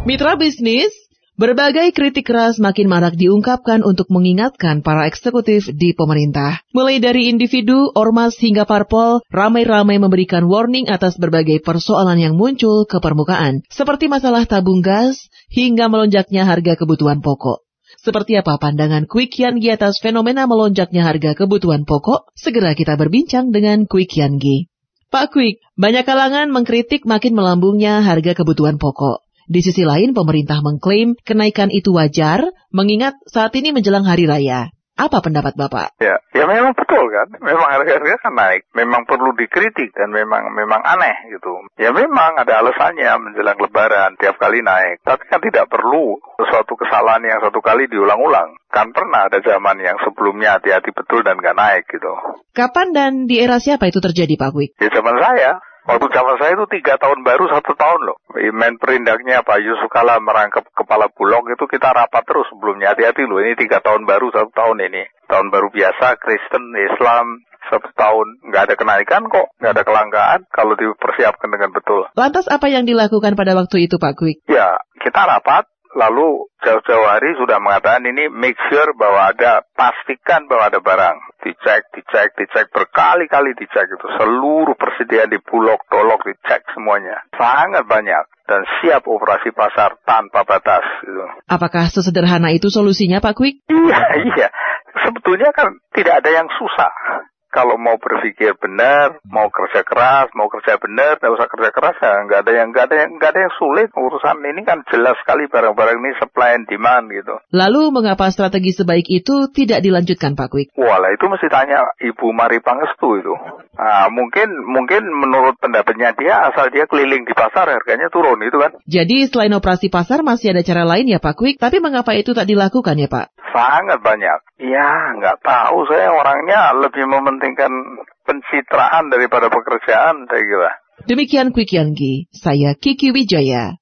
Mitra bisnis, berbagai kritik keras makin marak diungkapkan untuk mengingatkan para eksekutif di pemerintah. Mulai dari individu, ormas hingga parpol, ramai-ramai memberikan warning atas berbagai persoalan yang muncul ke permukaan, seperti masalah tabung gas hingga melonjaknya harga kebutuhan pokok. Seperti apa pandangan Quick Yangi atas fenomena melonjaknya harga kebutuhan pokok? Segera kita berbincang dengan Quick Yangi. Pak Quick, banyak kalangan mengkritik makin melambungnya harga kebutuhan pokok. Di sisi lain, pemerintah mengklaim kenaikan itu wajar, mengingat saat ini menjelang hari raya. Apa pendapat Bapak? Ya, ya memang betul kan. Memang harga-harga kan naik. Memang perlu dikritik dan memang memang aneh gitu. Ya memang ada alasannya menjelang lebaran tiap kali naik. Tapi kan tidak perlu suatu kesalahan yang satu kali diulang-ulang. Kan pernah ada zaman yang sebelumnya hati-hati betul dan gak naik gitu. Kapan dan di era siapa itu terjadi Pak Kwik? Di zaman saya. Waktu zaman saya itu tiga tahun baru satu tahun loh. Men perindaknya Pak Yusuf Kala merangkap kepala bulog itu kita rapat terus sebelumnya. Hati-hati loh, ini tiga tahun baru satu tahun ini. Tahun baru biasa, Kristen, Islam, satu tahun nggak ada kenaikan kok, nggak ada kelangkaan kalau dipersiapkan dengan betul. Lantas apa yang dilakukan pada waktu itu Pak Kwik? Ya, kita rapat, lalu jauh-jauh hari sudah mengatakan ini make sure bahwa ada, pastikan bahwa ada barang. Dicek, dicek, dicek, berkali-kali dicek itu. Seluruh persediaan di Bulog, Dolok dicek semuanya. Sangat banyak. Dan siap operasi pasar tanpa batas. Gitu. Apakah sesederhana itu solusinya Pak Kwik? Iya, iya. Sebetulnya kan tidak ada yang susah kalau mau berpikir benar, mau kerja keras, mau kerja benar, tidak usah kerja keras ya, nggak ada yang nggak ada yang nggak ada yang sulit urusan ini kan jelas sekali barang-barang ini supply and demand gitu. Lalu mengapa strategi sebaik itu tidak dilanjutkan Pak Kwik? Wah itu mesti tanya Ibu Mari Pangestu itu. Nah, mungkin mungkin menurut pendapatnya dia asal dia keliling di pasar harganya turun itu kan. Jadi selain operasi pasar masih ada cara lain ya Pak Kwik, tapi mengapa itu tak dilakukan ya Pak? Sangat banyak. Ya nggak tahu saya orangnya lebih mementingkan mementingkan pencitraan daripada pekerjaan, saya kira. Demikian Quick Yanggi, saya Kiki Wijaya.